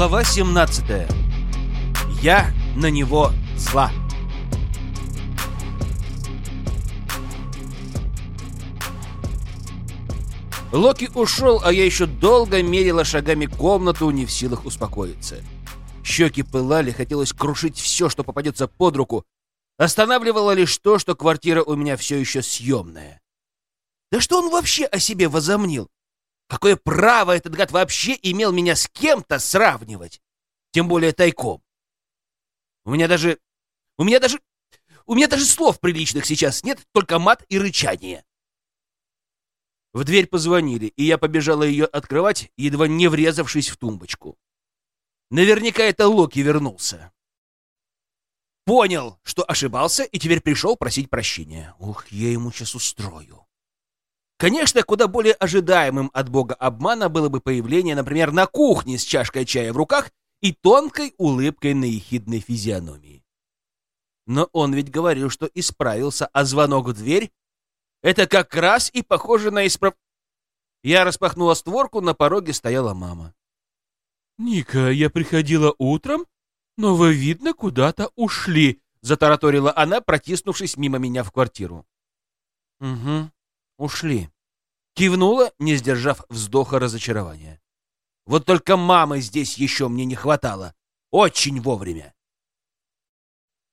Глава 17. Я на него зла. Локи ушел, а я еще долго мерила шагами комнату, не в силах успокоиться. Щеки пылали, хотелось крушить все, что попадется под руку. Останавливало лишь то, что квартира у меня все еще съемная. Да что он вообще о себе возомнил? Какое право этот гад вообще имел меня с кем-то сравнивать? Тем более тайком. У меня даже... У меня даже... У меня даже слов приличных сейчас нет, только мат и рычание. В дверь позвонили, и я побежала ее открывать, едва не врезавшись в тумбочку. Наверняка это Локи вернулся. Понял, что ошибался, и теперь пришел просить прощения. Ух, я ему сейчас устрою. Конечно, куда более ожидаемым от бога обмана было бы появление, например, на кухне с чашкой чая в руках и тонкой улыбкой на ехидной физиономии. Но он ведь говорил, что исправился, а звонок в дверь — это как раз и похоже на исправ... Я распахнула створку, на пороге стояла мама. «Ника, я приходила утром, но вы, видно, куда-то ушли», — затараторила она, протиснувшись мимо меня в квартиру. «Угу, ушли. Кивнула, не сдержав вздоха разочарования. Вот только мамы здесь еще мне не хватало. Очень вовремя.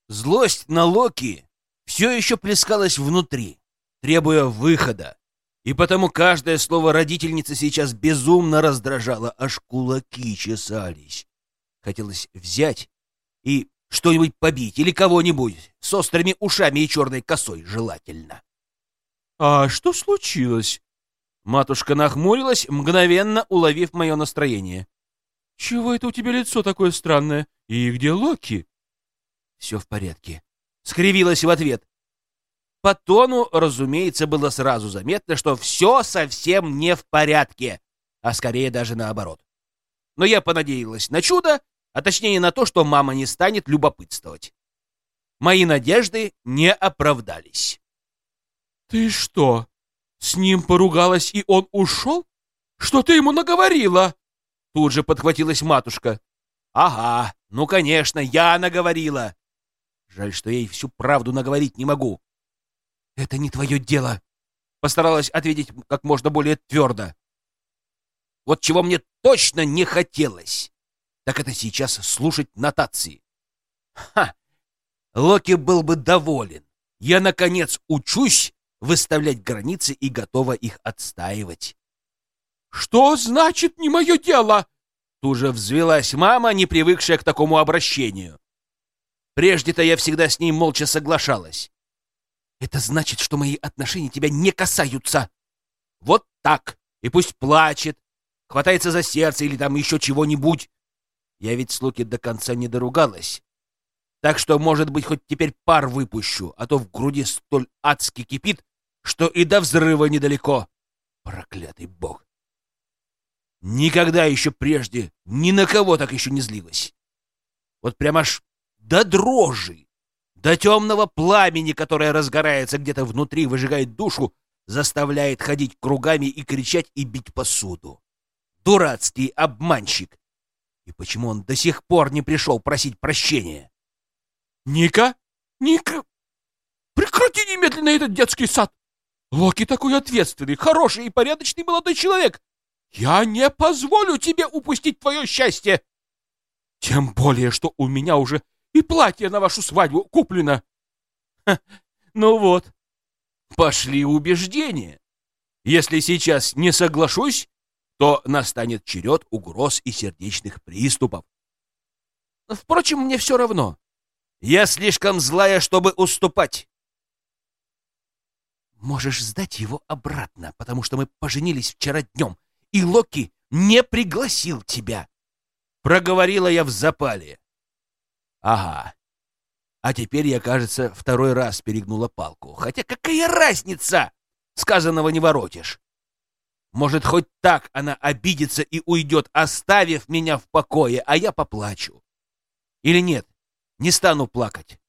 Злость на Локи все еще плескалась внутри, требуя выхода. И потому каждое слово родительницы сейчас безумно раздражало, аж кулаки чесались. Хотелось взять и что-нибудь побить или кого-нибудь с острыми ушами и черной косой желательно. «А что случилось?» Матушка нахмурилась, мгновенно уловив мое настроение. «Чего это у тебя лицо такое странное? И где Локи?» «Все в порядке», — скривилась в ответ. По тону, разумеется, было сразу заметно, что все совсем не в порядке, а скорее даже наоборот. Но я понадеялась на чудо, а точнее на то, что мама не станет любопытствовать. Мои надежды не оправдались. «Ты что, с ним поругалась, и он ушел? Что ты ему наговорила?» Тут же подхватилась матушка. «Ага, ну, конечно, я наговорила. Жаль, что я ей всю правду наговорить не могу». «Это не твое дело», — постаралась ответить как можно более твердо. «Вот чего мне точно не хотелось, так это сейчас слушать нотации. Ха! Локи был бы доволен. Я, наконец, учусь выставлять границы и готова их отстаивать. «Что значит «не мое дело»?» Тут же взвелась мама, не привыкшая к такому обращению. Прежде-то я всегда с ней молча соглашалась. «Это значит, что мои отношения тебя не касаются. Вот так. И пусть плачет, хватается за сердце или там еще чего-нибудь. Я ведь с Луки до конца не доругалась. Так что, может быть, хоть теперь пар выпущу, а то в груди столь адски кипит, что и до взрыва недалеко. Проклятый бог! Никогда еще прежде ни на кого так еще не злилась. Вот прям аж до дрожи, до темного пламени, которое разгорается где-то внутри, выжигает душу, заставляет ходить кругами и кричать и бить посуду. Дурацкий обманщик! И почему он до сих пор не пришел просить прощения? «Ника? Ника! Прекрати немедленно этот детский сад! Локи такой ответственный, хороший и порядочный молодой человек! Я не позволю тебе упустить твое счастье! Тем более, что у меня уже и платье на вашу свадьбу куплено!» Ха, «Ну вот, пошли убеждения. Если сейчас не соглашусь, то настанет черед угроз и сердечных приступов. Впрочем, мне все равно. Я слишком злая, чтобы уступать. Можешь сдать его обратно, потому что мы поженились вчера днем, и Локи не пригласил тебя. Проговорила я в запале. Ага. А теперь я, кажется, второй раз перегнула палку. Хотя какая разница? Сказанного не воротишь. Может, хоть так она обидится и уйдет, оставив меня в покое, а я поплачу. Или нет, не стану плакать.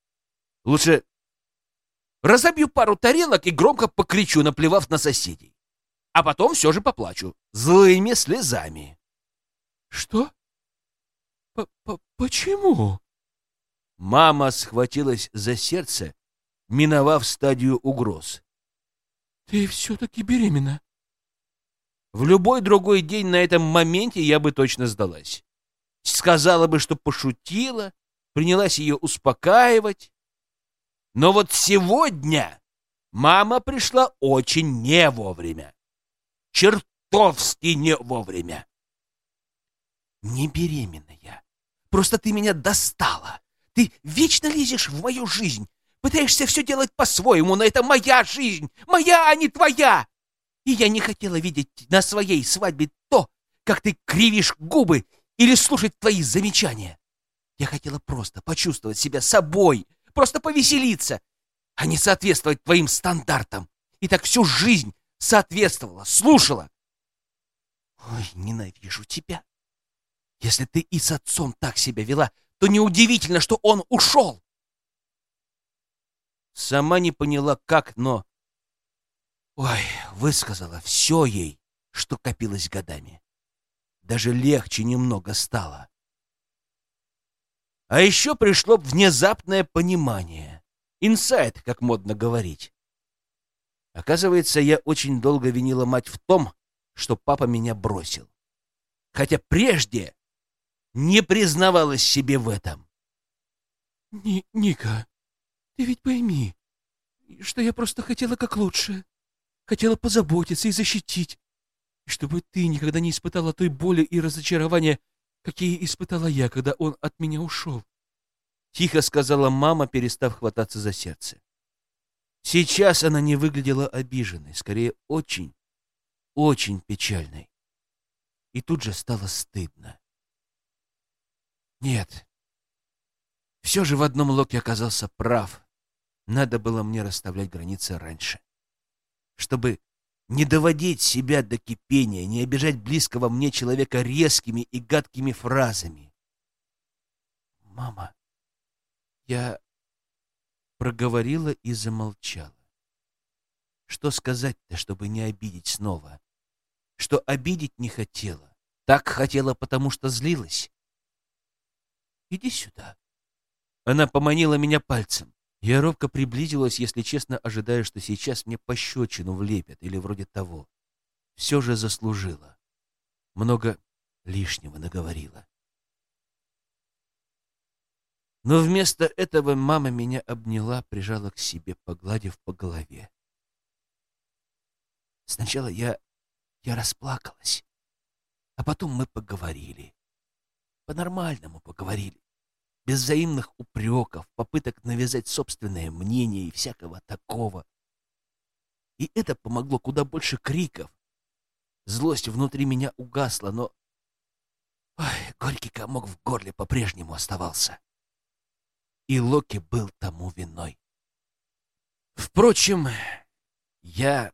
Лучше разобью пару тарелок и громко покричу, наплевав на соседей. А потом все же поплачу. Злыми слезами. Что? Почему? Мама схватилась за сердце, миновав стадию угроз. Ты все-таки беременна. В любой другой день на этом моменте я бы точно сдалась. Сказала бы, что пошутила, принялась ее успокаивать. Но вот сегодня мама пришла очень не вовремя. Чертовски не вовремя. Не беременна я. Просто ты меня достала. Ты вечно лезешь в мою жизнь. Пытаешься все делать по-своему, но это моя жизнь. Моя, а не твоя. И я не хотела видеть на своей свадьбе то, как ты кривишь губы или слушать твои замечания. Я хотела просто почувствовать себя собой, просто повеселиться, а не соответствовать твоим стандартам. И так всю жизнь соответствовала, слушала. Ой, ненавижу тебя. Если ты и с отцом так себя вела, то неудивительно, что он ушел. Сама не поняла, как, но Ой, высказала все ей, что копилось годами. Даже легче немного стало. А еще пришло внезапное понимание. Инсайт, как модно говорить. Оказывается, я очень долго винила мать в том, что папа меня бросил. Хотя прежде не признавалась себе в этом. Ни Ника, ты ведь пойми, что я просто хотела как лучше хотела позаботиться и защитить, чтобы ты никогда не испытала той боли и разочарования, какие испытала я, когда он от меня ушел. Тихо сказала мама, перестав хвататься за сердце. Сейчас она не выглядела обиженной, скорее очень, очень печальной. И тут же стало стыдно. Нет, все же в одном Локи оказался прав. Надо было мне расставлять границы раньше чтобы не доводить себя до кипения, не обижать близкого мне человека резкими и гадкими фразами. «Мама, я...» проговорила и замолчала. Что сказать-то, чтобы не обидеть снова? Что обидеть не хотела. Так хотела, потому что злилась. «Иди сюда». Она поманила меня пальцем. Я робко приблизилась, если честно, ожидая, что сейчас мне пощечину влепят или вроде того. Все же заслужила. Много лишнего наговорила. Но вместо этого мама меня обняла, прижала к себе, погладив по голове. Сначала я... я расплакалась, а потом мы поговорили. По-нормальному поговорили без взаимных упреков, попыток навязать собственное мнение и всякого такого. И это помогло куда больше криков. Злость внутри меня угасла, но... Ой, горький комок в горле по-прежнему оставался. И Локи был тому виной. Впрочем, я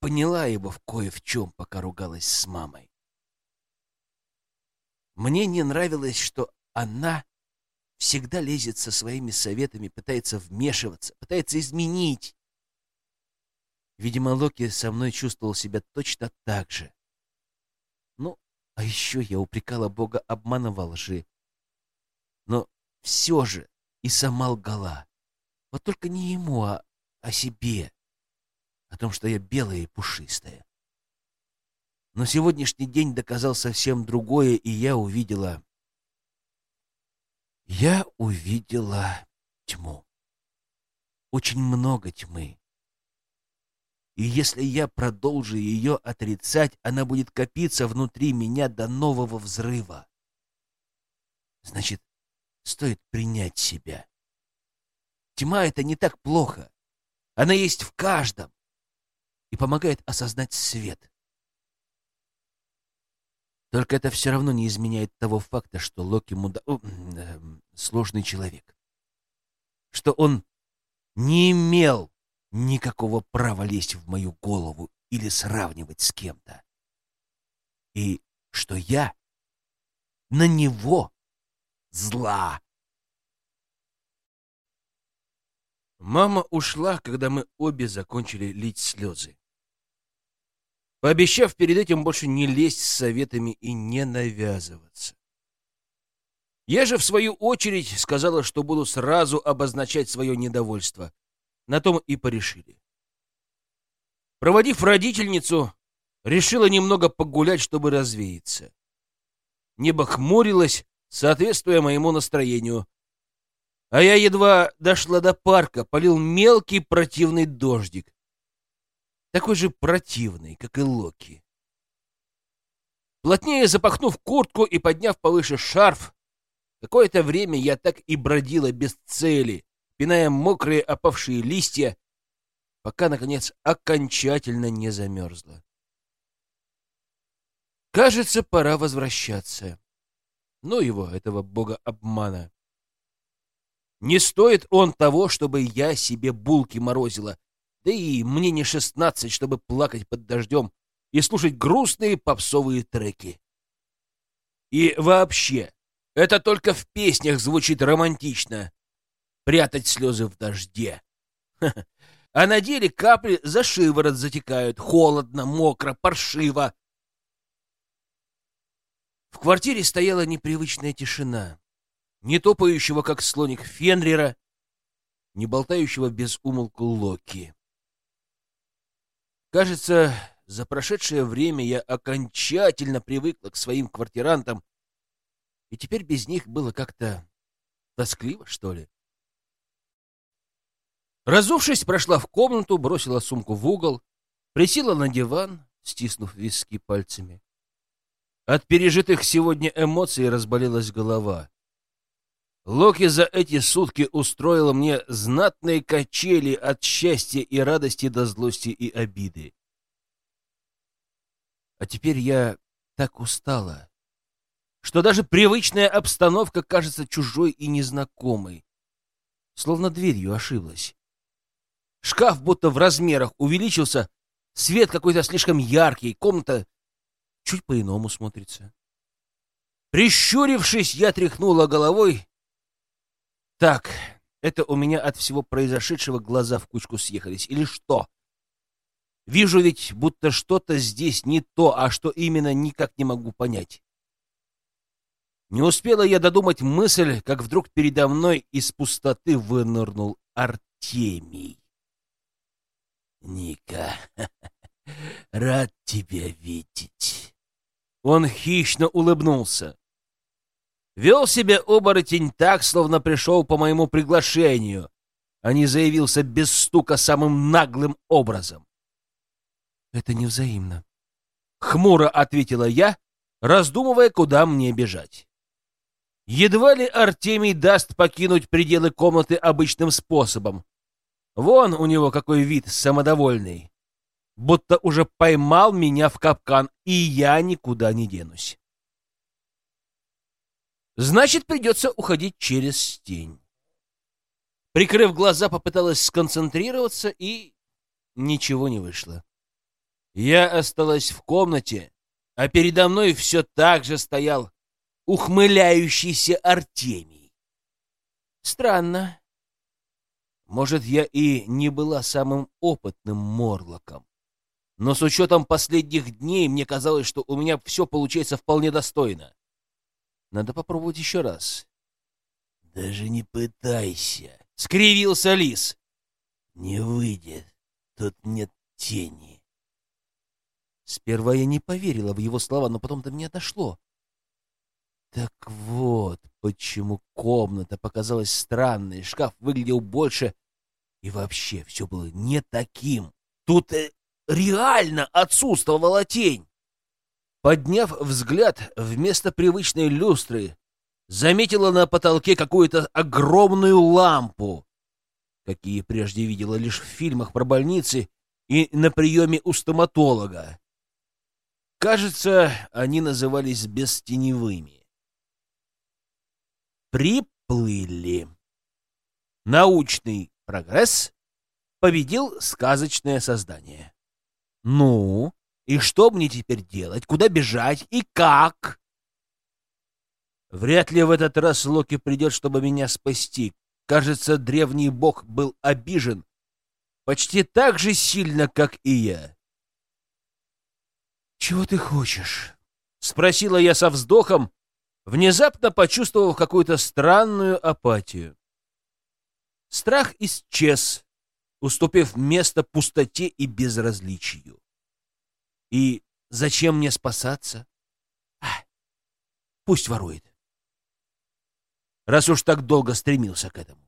поняла его в кое в чем, пока ругалась с мамой. Мне не нравилось, что она всегда лезет со своими советами, пытается вмешиваться, пытается изменить. Видимо, Локи со мной чувствовал себя точно так же. Ну, а еще я упрекала Бога обмана во лжи. Но все же и сама лгала. Вот только не ему, а о себе. О том, что я белая и пушистая. Но сегодняшний день доказал совсем другое, и я увидела я увидела тьму. Очень много тьмы. И если я продолжу ее отрицать, она будет копиться внутри меня до нового взрыва. Значит, стоит принять себя. Тьма — это не так плохо. Она есть в каждом и помогает осознать свет. Только это все равно не изменяет того факта, что Локи муда... э, сложный человек. Что он не имел никакого права лезть в мою голову или сравнивать с кем-то. И что я на него зла. Мама ушла, когда мы обе закончили лить слезы пообещав перед этим больше не лезть с советами и не навязываться. Я же, в свою очередь, сказала, что буду сразу обозначать свое недовольство. На том и порешили. Проводив родительницу, решила немного погулять, чтобы развеяться. Небо хмурилось, соответствуя моему настроению. А я едва дошла до парка, полил мелкий противный дождик. Такой же противный, как и Локи. Плотнее запахнув куртку и подняв повыше шарф, какое-то время я так и бродила без цели, пиная мокрые опавшие листья, пока, наконец, окончательно не замерзла. Кажется, пора возвращаться. Ну его, этого бога обмана. Не стоит он того, чтобы я себе булки морозила, да и мне не шестнадцать, чтобы плакать под дождем и слушать грустные попсовые треки. И вообще, это только в песнях звучит романтично. Прятать слезы в дожде. А на деле капли за шиворот затекают. Холодно, мокро, паршиво. В квартире стояла непривычная тишина. Не топающего, как слоник Фенрира, не болтающего без умолку Локи. Кажется, за прошедшее время я окончательно привыкла к своим квартирантам, и теперь без них было как-то тоскливо, что ли. Разувшись, прошла в комнату, бросила сумку в угол, присела на диван, стиснув виски пальцами. От пережитых сегодня эмоций разболелась голова. Локи за эти сутки устроила мне знатные качели от счастья и радости до злости и обиды. А теперь я так устала, что даже привычная обстановка кажется чужой и незнакомой, словно дверью ошиблась. Шкаф будто в размерах увеличился, свет какой-то слишком яркий, комната чуть по-иному смотрится. Прищурившись, я тряхнула головой. Так, это у меня от всего произошедшего глаза в кучку съехались, или что? Вижу ведь, будто что-то здесь не то, а что именно, никак не могу понять. Не успела я додумать мысль, как вдруг передо мной из пустоты вынырнул Артемий. «Ника, рад тебя видеть!» Он хищно улыбнулся. Вел себя оборотень так, словно пришел по моему приглашению, а не заявился без стука самым наглым образом. «Это невзаимно», — хмуро ответила я, раздумывая, куда мне бежать. Едва ли Артемий даст покинуть пределы комнаты обычным способом. Вон у него какой вид самодовольный. Будто уже поймал меня в капкан, и я никуда не денусь. Значит, придется уходить через тень. Прикрыв глаза, попыталась сконцентрироваться, и ничего не вышло. Я осталась в комнате, а передо мной все так же стоял ухмыляющийся Артемий. Странно. Может, я и не была самым опытным морлоком, но с учетом последних дней мне казалось, что у меня все получается вполне достойно. Надо попробовать еще раз. «Даже не пытайся», — скривился лис. «Не выйдет, тут нет тени». Сперва я не поверила в его слова, но потом до меня дошло. Так вот, почему комната показалась странной, шкаф выглядел больше, и вообще все было не таким. Тут э, реально отсутствовала тень. Подняв взгляд вместо привычной люстры, заметила на потолке какую-то огромную лампу, какие прежде видела лишь в фильмах про больницы и на приеме у стоматолога. Кажется, они назывались бестеневыми. Приплыли. Научный прогресс победил сказочное создание. Ну, и что мне теперь делать? Куда бежать? И как? Вряд ли в этот раз Локи придет, чтобы меня спасти. Кажется, древний бог был обижен почти так же сильно, как и я. «Чего ты хочешь?» — спросила я со вздохом, внезапно почувствовав какую-то странную апатию. Страх исчез, уступив место пустоте и безразличию. И зачем мне спасаться? А, пусть ворует. Раз уж так долго стремился к этому.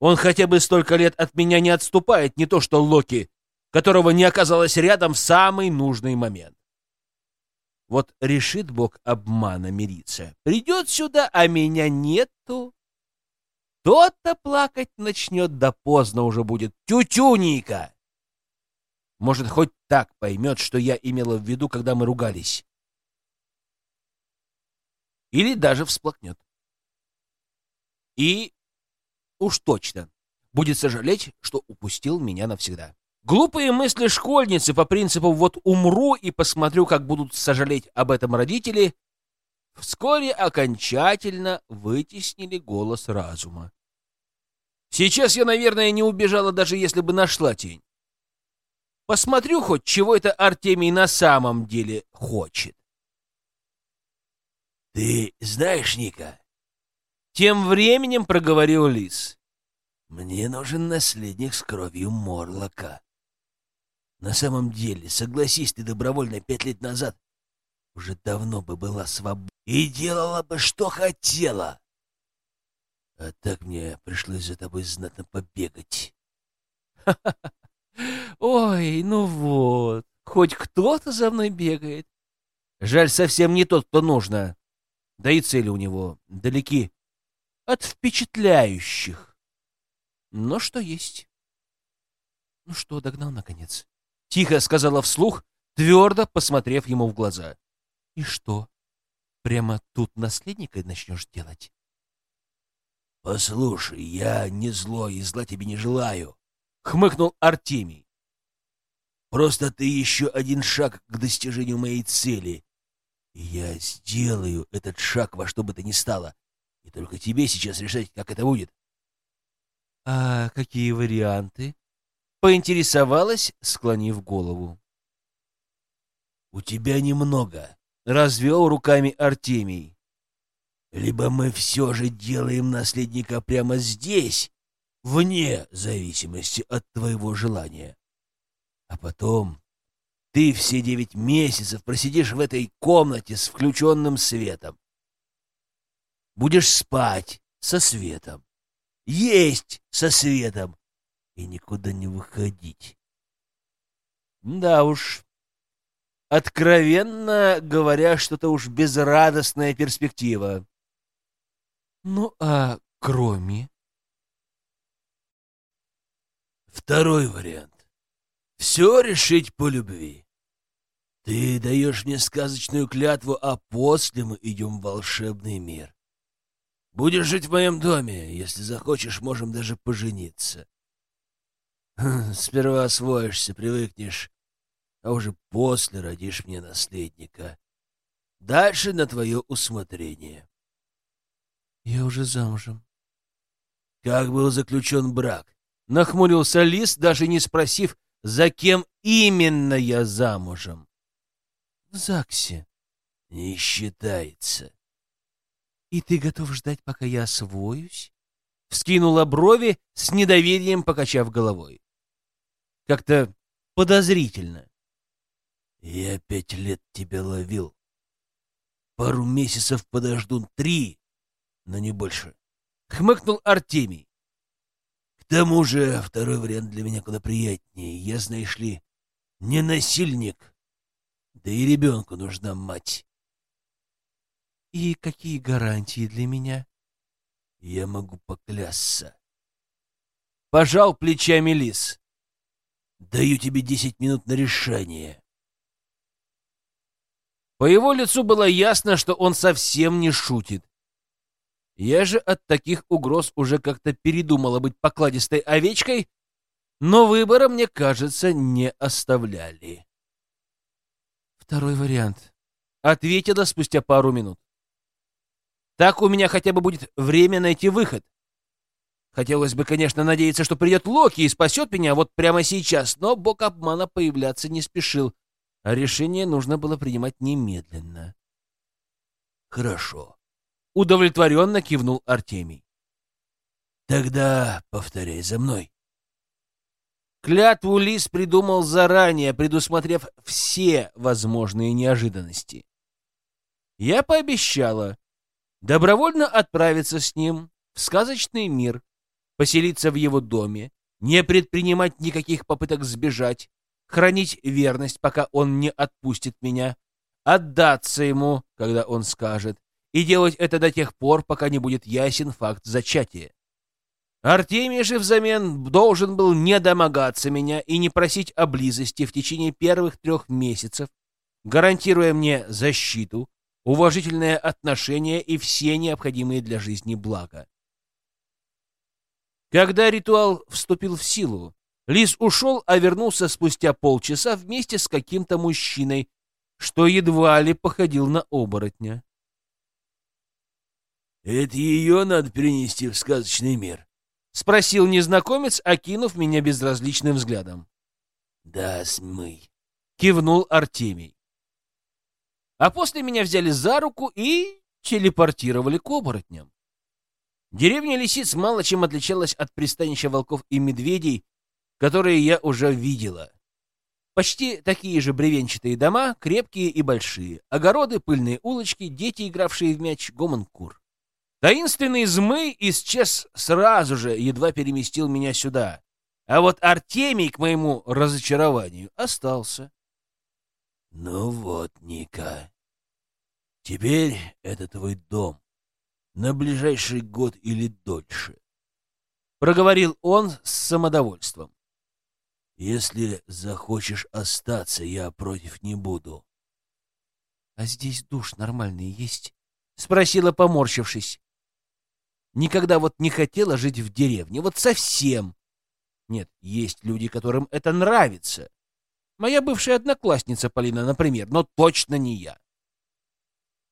Он хотя бы столько лет от меня не отступает, не то что Локи, которого не оказалось рядом в самый нужный момент. Вот решит бог обмана мириться. Придет сюда, а меня нету. Тот-то плакать начнет, да поздно уже будет. Тютюнейка! Может, хоть так поймет, что я имела в виду, когда мы ругались. Или даже всплакнет. И уж точно будет сожалеть, что упустил меня навсегда. Глупые мысли школьницы по принципу «вот умру и посмотрю, как будут сожалеть об этом родители» вскоре окончательно вытеснили голос разума. Сейчас я, наверное, не убежала, даже если бы нашла тень. Посмотрю хоть, чего это Артемий на самом деле хочет. — Ты знаешь, Ника? Тем временем проговорил Лис. — Мне нужен наследник с кровью Морлока. На самом деле, согласись ты добровольно пять лет назад, уже давно бы была свободна и делала бы, что хотела. А так мне пришлось за тобой знатно побегать. Ой, ну вот, хоть кто-то за мной бегает. Жаль, совсем не тот, кто нужно. Да и цели у него далеки от впечатляющих. Но что есть. Ну что, догнал наконец. Тихо сказала вслух, твердо посмотрев ему в глаза. «И что, прямо тут наследника начнешь делать?» «Послушай, я не злой и зла тебе не желаю», — хмыкнул Артемий. «Просто ты еще один шаг к достижению моей цели. И я сделаю этот шаг во что бы то ни стало. И только тебе сейчас решать, как это будет». «А какие варианты?» Поинтересовалась, склонив голову. «У тебя немного», — развел руками Артемий. «Либо мы все же делаем наследника прямо здесь, вне зависимости от твоего желания. А потом ты все девять месяцев просидишь в этой комнате с включенным светом. Будешь спать со светом, есть со светом, и никуда не выходить. Да уж, откровенно говоря, что-то уж безрадостная перспектива. Ну, а кроме... Второй вариант. Все решить по любви. Ты даешь мне сказочную клятву, а после мы идем в волшебный мир. Будешь жить в моем доме. Если захочешь, можем даже пожениться. Сперва освоишься, привыкнешь, а уже после родишь мне наследника. Дальше на твое усмотрение. Я уже замужем. Как был заключен брак? Нахмурился Лис, даже не спросив, за кем именно я замужем. В ЗАГСе. Не считается. И ты готов ждать, пока я освоюсь? Вскинула брови, с недоверием покачав головой. Как-то подозрительно. Я пять лет тебя ловил. Пару месяцев подожду, три, но не больше. Хмыкнул Артемий. Тому же второй вариант для меня куда приятнее. Я, знаешь ли, не насильник. Да и ребенку нужна мать. И какие гарантии для меня? Я могу поклясться. Пожал плечами лис. Даю тебе десять минут на решение. По его лицу было ясно, что он совсем не шутит. Я же от таких угроз уже как-то передумала быть покладистой овечкой, но выбора, мне кажется, не оставляли. Второй вариант. Ответила спустя пару минут. Так у меня хотя бы будет время найти выход. Хотелось бы, конечно, надеяться, что придет Локи и спасет меня вот прямо сейчас, но бог обмана появляться не спешил, а решение нужно было принимать немедленно. Хорошо. Удовлетворенно кивнул Артемий. Тогда повторяй за мной. Клятву Лис придумал заранее, предусмотрев все возможные неожиданности. Я пообещала добровольно отправиться с ним в сказочный мир, поселиться в его доме, не предпринимать никаких попыток сбежать, хранить верность, пока он не отпустит меня, отдаться ему, когда он скажет, и делать это до тех пор, пока не будет ясен факт зачатия. Артемий же взамен должен был не домогаться меня и не просить о близости в течение первых трех месяцев, гарантируя мне защиту, уважительное отношение и все необходимые для жизни блага. Когда ритуал вступил в силу, Лис ушел, а вернулся спустя полчаса вместе с каким-то мужчиной, что едва ли походил на оборотня. «Это ее надо принести в сказочный мир?» — спросил незнакомец, окинув меня безразличным взглядом. «Да, смый», — кивнул Артемий. А после меня взяли за руку и телепортировали к оборотням. Деревня Лисиц мало чем отличалась от пристанища волков и медведей, которые я уже видела. Почти такие же бревенчатые дома, крепкие и большие, огороды, пыльные улочки, дети, игравшие в мяч, гомон кур. Таинственный змей исчез сразу же, едва переместил меня сюда. А вот Артемий, к моему разочарованию, остался. — Ну вот, Ника, теперь это твой дом. На ближайший год или дольше. Проговорил он с самодовольством. Если захочешь остаться, я против не буду. — А здесь душ нормальный есть? — спросила, поморщившись. Никогда вот не хотела жить в деревне, вот совсем. Нет, есть люди, которым это нравится. Моя бывшая одноклассница Полина, например, но точно не я.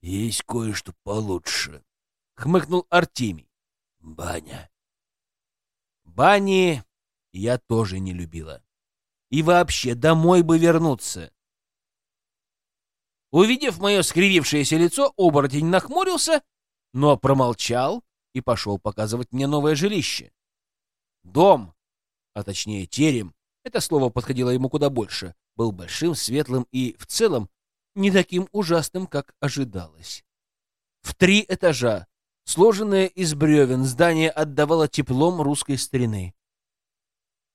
Есть кое-что получше, хмыкнул Артемий. Баня. Бани я тоже не любила. И вообще, домой бы вернуться. Увидев мое скривившееся лицо, оборотень нахмурился, но промолчал и пошел показывать мне новое жилище. Дом, а точнее терем, это слово подходило ему куда больше, был большим, светлым и, в целом, не таким ужасным, как ожидалось. В три этажа, сложенное из бревен, здание отдавало теплом русской старины.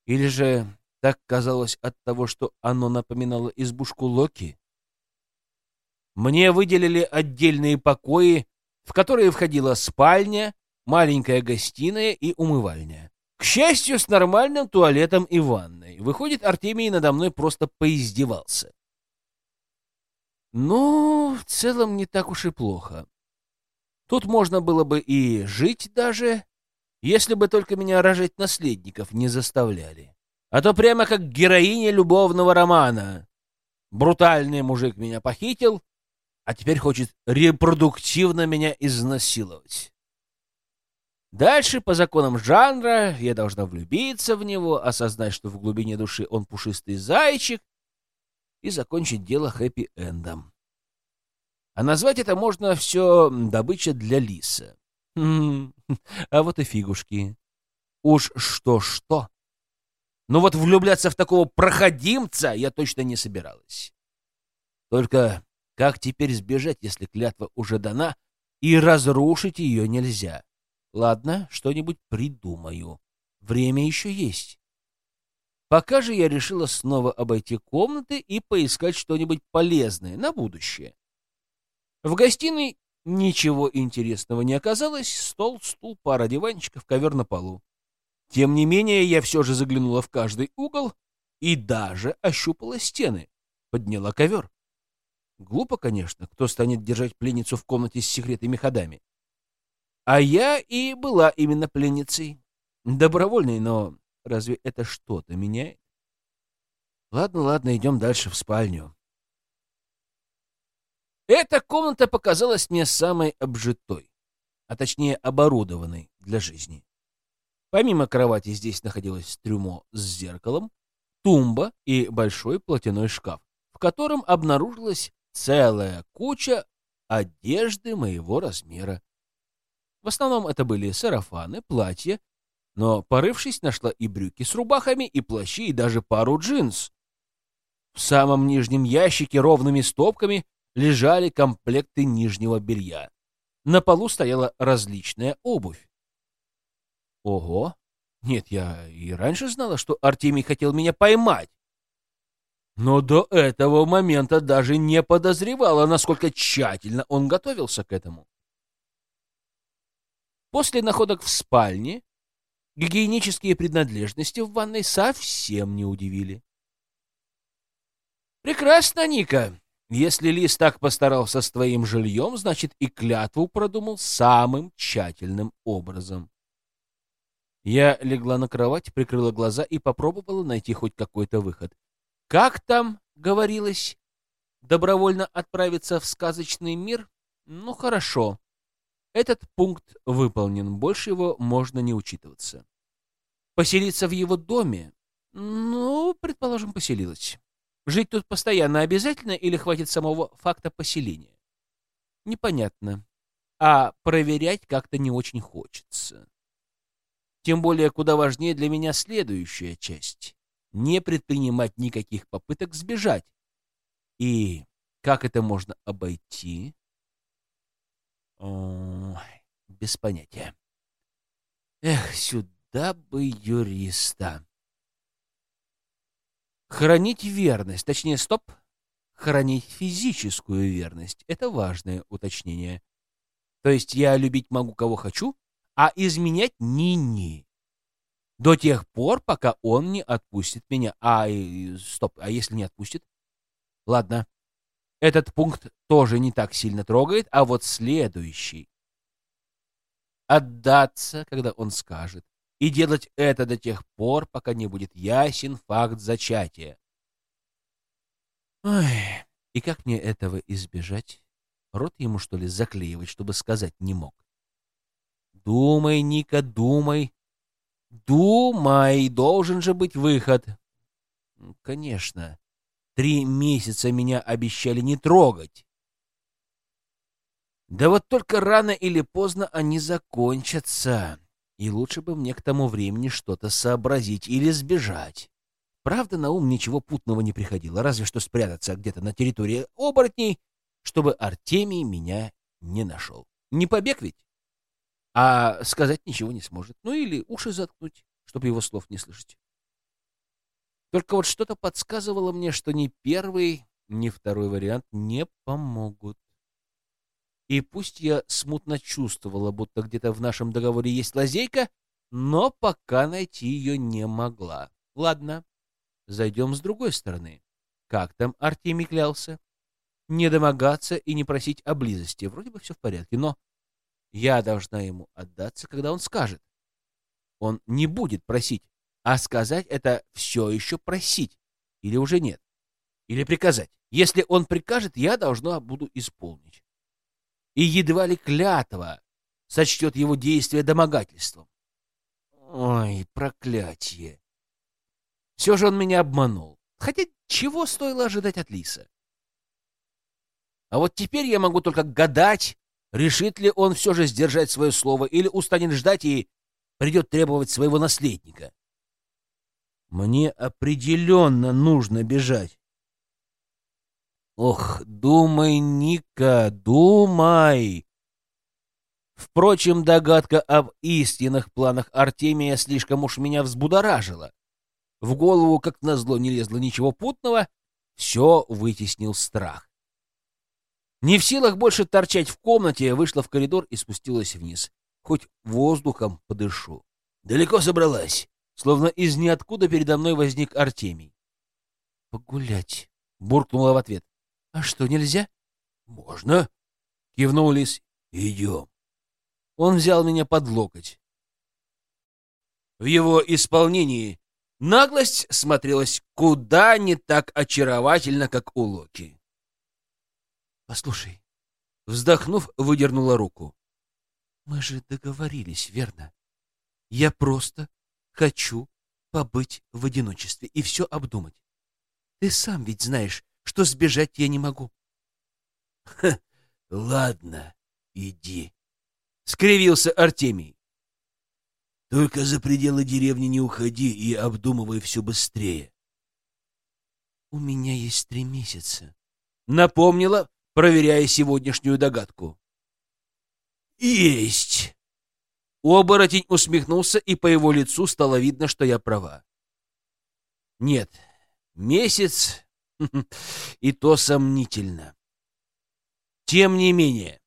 Или же так казалось от того, что оно напоминало избушку Локи? Мне выделили отдельные покои, в которые входила спальня, маленькая гостиная и умывальня. К счастью, с нормальным туалетом и ванной. Выходит, Артемий надо мной просто поиздевался. Ну, в целом не так уж и плохо. Тут можно было бы и жить даже, если бы только меня рожать наследников не заставляли. А то прямо как героиня любовного романа. Брутальный мужик меня похитил, а теперь хочет репродуктивно меня изнасиловать. Дальше, по законам жанра, я должна влюбиться в него, осознать, что в глубине души он пушистый зайчик, и закончить дело хэппи-эндом. А назвать это можно все добыча для лиса. А вот и фигушки. Уж что-что. Но вот влюбляться в такого проходимца я точно не собиралась. Только как теперь сбежать, если клятва уже дана, и разрушить ее нельзя? Ладно, что-нибудь придумаю. Время еще есть. Пока же я решила снова обойти комнаты и поискать что-нибудь полезное на будущее. В гостиной ничего интересного не оказалось. Стол, стул, пара диванчиков, ковер на полу. Тем не менее, я все же заглянула в каждый угол и даже ощупала стены. Подняла ковер. Глупо, конечно, кто станет держать пленницу в комнате с секретными ходами. А я и была именно пленницей. Добровольной, но разве это что-то меняет? Ладно, ладно, идем дальше в спальню. Эта комната показалась мне самой обжитой, а точнее оборудованной для жизни. Помимо кровати здесь находилось трюмо с зеркалом, тумба и большой платяной шкаф, в котором обнаружилась целая куча одежды моего размера. В основном это были сарафаны, платья, но, порывшись, нашла и брюки с рубахами, и плащи, и даже пару джинс. В самом нижнем ящике ровными стопками лежали комплекты нижнего белья. На полу стояла различная обувь. Ого! Нет, я и раньше знала, что Артемий хотел меня поймать. Но до этого момента даже не подозревала, насколько тщательно он готовился к этому. После находок в спальне гигиенические принадлежности в ванной совсем не удивили. «Прекрасно, Ника. Если Лис так постарался с твоим жильем, значит и клятву продумал самым тщательным образом». Я легла на кровать, прикрыла глаза и попробовала найти хоть какой-то выход. Как там говорилось? Добровольно отправиться в сказочный мир? Ну, хорошо. Этот пункт выполнен, больше его можно не учитываться. Поселиться в его доме? Ну, предположим, поселилась. Жить тут постоянно обязательно или хватит самого факта поселения? Непонятно. А проверять как-то не очень хочется. Тем более, куда важнее для меня следующая часть. Не предпринимать никаких попыток сбежать. И как это можно обойти? О, без понятия. Эх, сюда бы юриста. Хранить верность, точнее, стоп, хранить физическую верность — это важное уточнение. То есть я любить могу кого хочу, а изменять ни-ни. До тех пор, пока он не отпустит меня. А, стоп, а если не отпустит? Ладно, этот пункт тоже не так сильно трогает, а вот следующий. Отдаться, когда он скажет, и делать это до тех пор, пока не будет ясен факт зачатия. Ой, и как мне этого избежать? Рот ему, что ли, заклеивать, чтобы сказать не мог? Думай, Ника, думай. Думай, должен же быть выход. Конечно. Три месяца меня обещали не трогать. Да вот только рано или поздно они закончатся, и лучше бы мне к тому времени что-то сообразить или сбежать. Правда, на ум ничего путного не приходило, разве что спрятаться где-то на территории оборотней, чтобы Артемий меня не нашел. Не побег ведь? А сказать ничего не сможет. Ну или уши заткнуть, чтобы его слов не слышать. Только вот что-то подсказывало мне, что ни первый, ни второй вариант не помогут. И пусть я смутно чувствовала, будто где-то в нашем договоре есть лазейка, но пока найти ее не могла. Ладно, зайдем с другой стороны. Как там Артемий клялся? Не домогаться и не просить о близости. Вроде бы все в порядке, но я должна ему отдаться, когда он скажет. Он не будет просить, а сказать — это все еще просить. Или уже нет. Или приказать. Если он прикажет, я должна буду исполнить. И едва ли клятва сочтет его действия домогательством. Ой, проклятие. Все же он меня обманул. Хотя чего стоило ожидать от Лиса? А вот теперь я могу только гадать, решит ли он все же сдержать свое слово или устанет ждать и придет требовать своего наследника. Мне определенно нужно бежать. Ох, думай, Ника, думай! Впрочем, догадка об истинных планах Артемия слишком уж меня взбудоражила. В голову, как назло, не лезло ничего путного, все вытеснил страх. Не в силах больше торчать в комнате, вышла в коридор и спустилась вниз. Хоть воздухом подышу. Далеко собралась. Словно из ниоткуда передо мной возник Артемий. «Погулять», — буркнула в ответ. «А что, нельзя?» «Можно», — кивнул Лис. «Идем». Он взял меня под локоть. В его исполнении наглость смотрелась куда не так очаровательно, как у Локи. «Послушай», — вздохнув, выдернула руку. «Мы же договорились, верно? Я просто Хочу побыть в одиночестве и все обдумать. Ты сам ведь знаешь, что сбежать я не могу. Ладно, иди. Скривился Артемий. Только за пределы деревни не уходи и обдумывай все быстрее. У меня есть три месяца. Напомнила, проверяя сегодняшнюю догадку. Есть! Оборотень усмехнулся, и по его лицу стало видно, что я права. Нет, месяц, и то сомнительно. Тем не менее,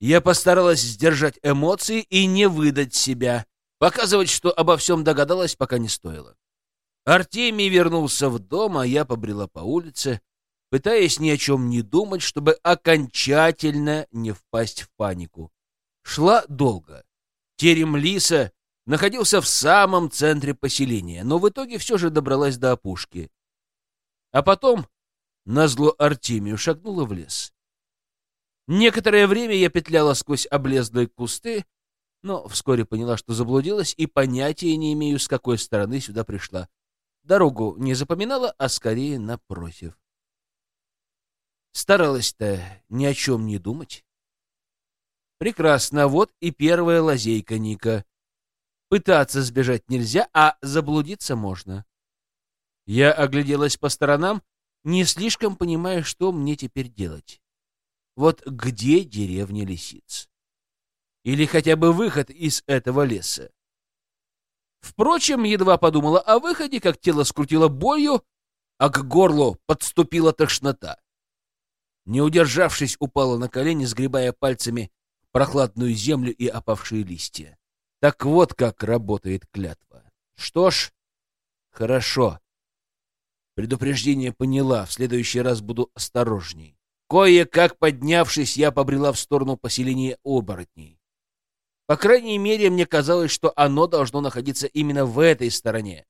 я постаралась сдержать эмоции и не выдать себя. Показывать, что обо всем догадалась, пока не стоило. Артемий вернулся в дом, а я побрела по улице, пытаясь ни о чем не думать, чтобы окончательно не впасть в панику. Шла долго. Терем Лиса находился в самом центре поселения, но в итоге все же добралась до опушки. А потом, назло Артемию, шагнула в лес. Некоторое время я петляла сквозь облезлые кусты, но вскоре поняла, что заблудилась, и понятия не имею, с какой стороны сюда пришла. Дорогу не запоминала, а скорее напротив. Старалась-то ни о чем не думать. Прекрасно, вот и первая лазейка Ника. Пытаться сбежать нельзя, а заблудиться можно. Я огляделась по сторонам, не слишком понимая, что мне теперь делать. Вот где деревня лисиц? Или хотя бы выход из этого леса? Впрочем, едва подумала о выходе, как тело скрутило болью, а к горлу подступила тошнота. Не удержавшись, упала на колени, сгребая пальцами прохладную землю и опавшие листья. Так вот как работает клятва. Что ж, хорошо. Предупреждение поняла, в следующий раз буду осторожней. Кое-как поднявшись, я побрела в сторону поселения оборотней. По крайней мере, мне казалось, что оно должно находиться именно в этой стороне.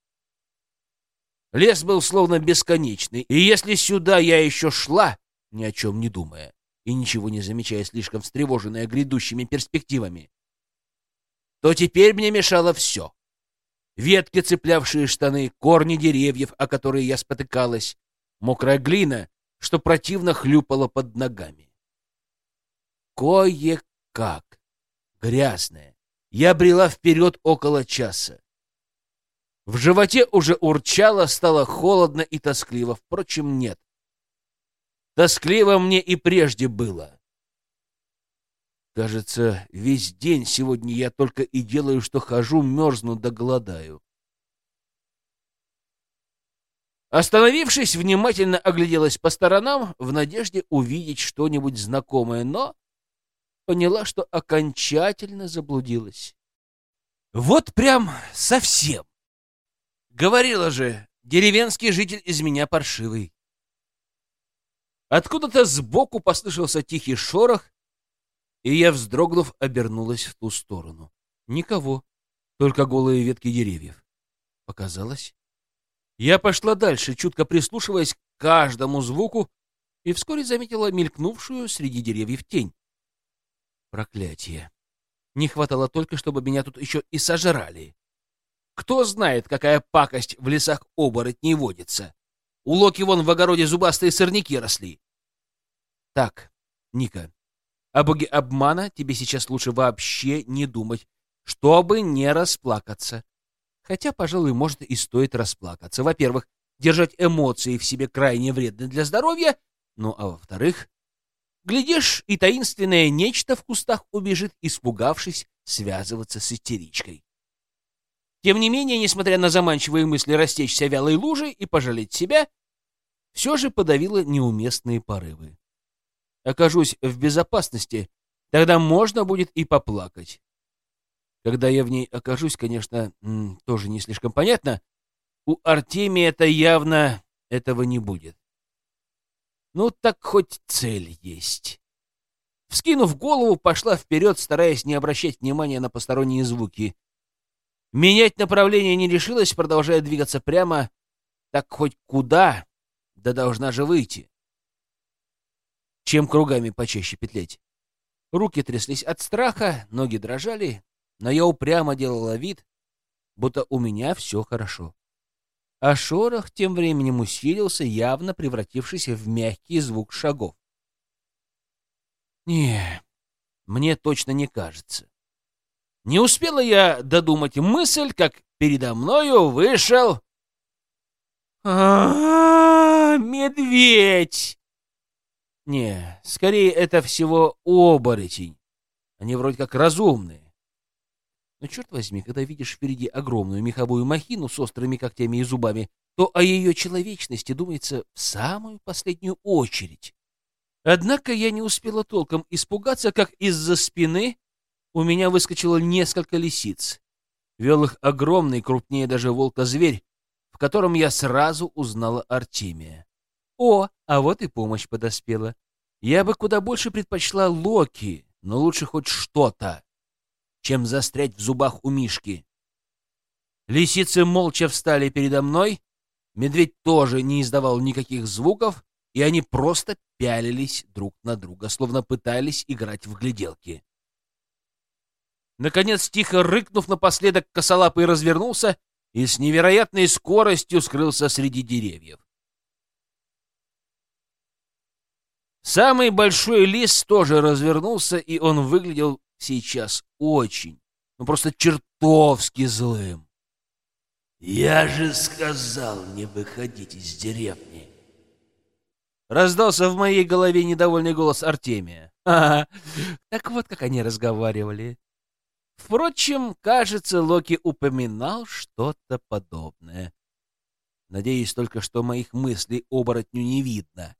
Лес был словно бесконечный, и если сюда я еще шла, ни о чем не думая, и ничего не замечая, слишком встревоженная грядущими перспективами, то теперь мне мешало все. Ветки, цеплявшие штаны, корни деревьев, о которые я спотыкалась, мокрая глина, что противно хлюпало под ногами. Кое-как, грязная, я брела вперед около часа. В животе уже урчало, стало холодно и тоскливо. Впрочем, нет. Тоскливо мне и прежде было. Кажется, весь день сегодня я только и делаю, что хожу, мерзну да голодаю. Остановившись, внимательно огляделась по сторонам в надежде увидеть что-нибудь знакомое, но поняла, что окончательно заблудилась. Вот прям совсем. Говорила же, деревенский житель из меня паршивый. Откуда-то сбоку послышался тихий шорох, и я, вздрогнув, обернулась в ту сторону. Никого, только голые ветки деревьев. Показалось? Я пошла дальше, чутко прислушиваясь к каждому звуку, и вскоре заметила мелькнувшую среди деревьев тень. Проклятие! Не хватало только, чтобы меня тут еще и сожрали. Кто знает, какая пакость в лесах оборотней водится. У Локи вон в огороде зубастые сорняки росли. Так, Ника, о боге обмана тебе сейчас лучше вообще не думать, чтобы не расплакаться. Хотя, пожалуй, может и стоит расплакаться. Во-первых, держать эмоции в себе крайне вредно для здоровья, ну а во-вторых, глядишь, и таинственное нечто в кустах убежит, испугавшись связываться с истеричкой. Тем не менее, несмотря на заманчивые мысли растечься вялой лужей и пожалеть себя, все же подавила неуместные порывы. Окажусь в безопасности, тогда можно будет и поплакать. Когда я в ней окажусь, конечно, тоже не слишком понятно. У Артемия это явно этого не будет. Ну, так хоть цель есть. Вскинув голову, пошла вперед, стараясь не обращать внимания на посторонние звуки. Менять направление не решилась, продолжая двигаться прямо. Так хоть куда, да должна же выйти. Чем кругами почаще петлять. Руки тряслись от страха, ноги дрожали, но я упрямо делала вид, будто у меня все хорошо. А шорох тем временем усилился, явно превратившись в мягкий звук шагов. Не, мне точно не кажется. Не успела я додумать мысль, как передо мною вышел... А, -а, -а медведь! Не, скорее это всего оборотень. Они вроде как разумные. Но черт возьми, когда видишь впереди огромную меховую махину с острыми когтями и зубами, то о ее человечности думается в самую последнюю очередь. Однако я не успела толком испугаться, как из-за спины у меня выскочило несколько лисиц. Вел их огромный, крупнее даже волка-зверь, в котором я сразу узнала Артемия. О, а вот и помощь подоспела. Я бы куда больше предпочла Локи, но лучше хоть что-то, чем застрять в зубах у Мишки. Лисицы молча встали передо мной, медведь тоже не издавал никаких звуков, и они просто пялились друг на друга, словно пытались играть в гляделки. Наконец, тихо рыкнув напоследок, косолапый развернулся и с невероятной скоростью скрылся среди деревьев. Самый большой лис тоже развернулся, и он выглядел сейчас очень, ну просто чертовски злым. «Я же сказал не выходить из деревни!» Раздался в моей голове недовольный голос Артемия. Ага, так вот как они разговаривали. Впрочем, кажется, Локи упоминал что-то подобное. Надеюсь только, что моих мыслей оборотню не видно.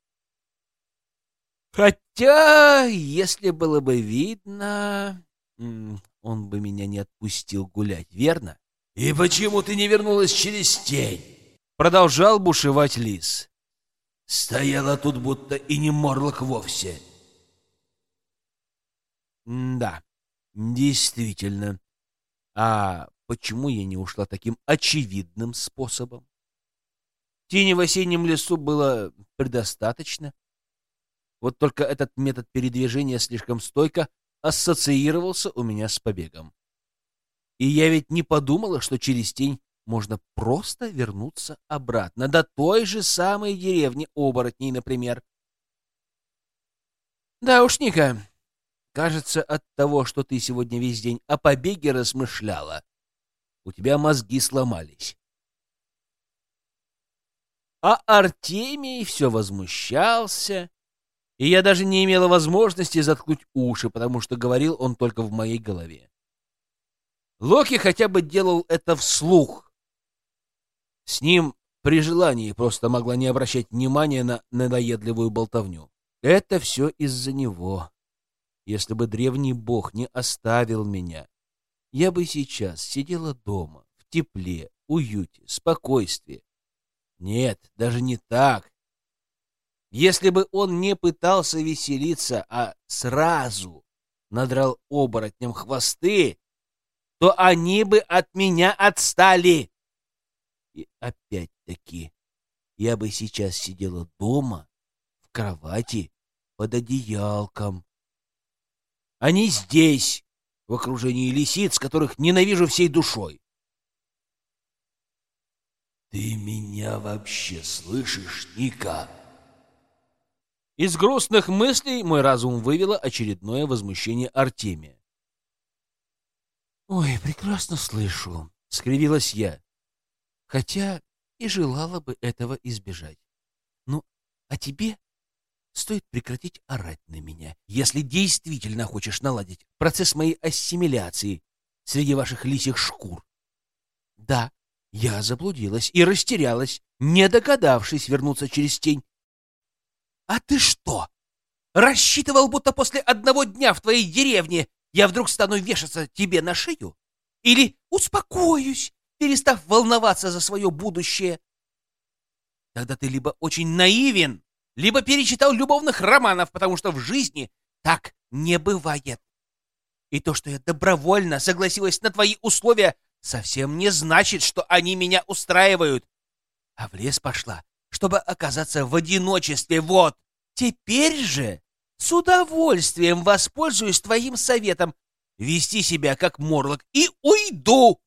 Хотя, если было бы видно, он бы меня не отпустил гулять, верно? «И почему ты не вернулась через тень?» Продолжал бушевать лис. «Стояла тут будто и не морлок вовсе». «Да, действительно. А почему я не ушла таким очевидным способом? Тени в осеннем лесу было предостаточно. Вот только этот метод передвижения слишком стойко ассоциировался у меня с побегом. И я ведь не подумала, что через тень можно просто вернуться обратно, до той же самой деревни оборотней, например. Да уж, Ника, кажется, от того, что ты сегодня весь день о побеге размышляла, у тебя мозги сломались. А Артемий все возмущался, и я даже не имела возможности заткнуть уши, потому что говорил он только в моей голове. Локи хотя бы делал это вслух. С ним при желании просто могла не обращать внимания на надоедливую болтовню. Это все из-за него. Если бы древний бог не оставил меня, я бы сейчас сидела дома, в тепле, уюте, спокойствии. Нет, даже не так. Если бы он не пытался веселиться, а сразу надрал оборотням хвосты, то они бы от меня отстали. И опять-таки, я бы сейчас сидела дома, в кровати, под одеялком. Они здесь, в окружении лисиц, которых ненавижу всей душой. «Ты меня вообще слышишь, Ника?» Из грустных мыслей мой разум вывело очередное возмущение Артемия. «Ой, прекрасно слышу», — скривилась я. «Хотя и желала бы этого избежать. Ну, а тебе стоит прекратить орать на меня, если действительно хочешь наладить процесс моей ассимиляции среди ваших лисих шкур. Да, я заблудилась и растерялась, не догадавшись вернуться через тень «А ты что, рассчитывал, будто после одного дня в твоей деревне я вдруг стану вешаться тебе на шею? Или успокоюсь, перестав волноваться за свое будущее? Тогда ты либо очень наивен, либо перечитал любовных романов, потому что в жизни так не бывает. И то, что я добровольно согласилась на твои условия, совсем не значит, что они меня устраивают. А в лес пошла, чтобы оказаться в одиночестве. Вот. Теперь же с удовольствием воспользуюсь твоим советом вести себя как морлок и уйду.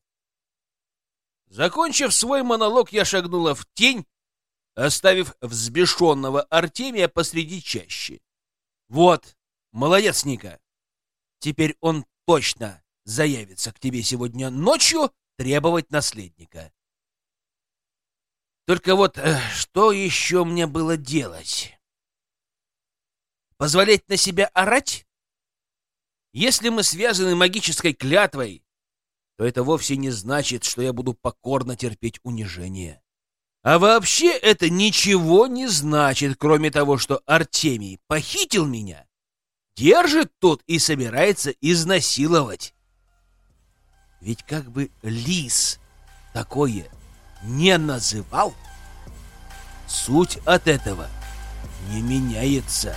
Закончив свой монолог, я шагнула в тень, оставив взбешенного Артемия посреди чащи. Вот, Молодец, Ника. Теперь он точно заявится к тебе сегодня ночью требовать наследника. Только вот э, что еще мне было делать? Позволять на себя орать? Если мы связаны магической клятвой, то это вовсе не значит, что я буду покорно терпеть унижение. А вообще это ничего не значит, кроме того, что Артемий похитил меня, держит тут и собирается изнасиловать. Ведь как бы лис такое не называл, суть от этого не меняется.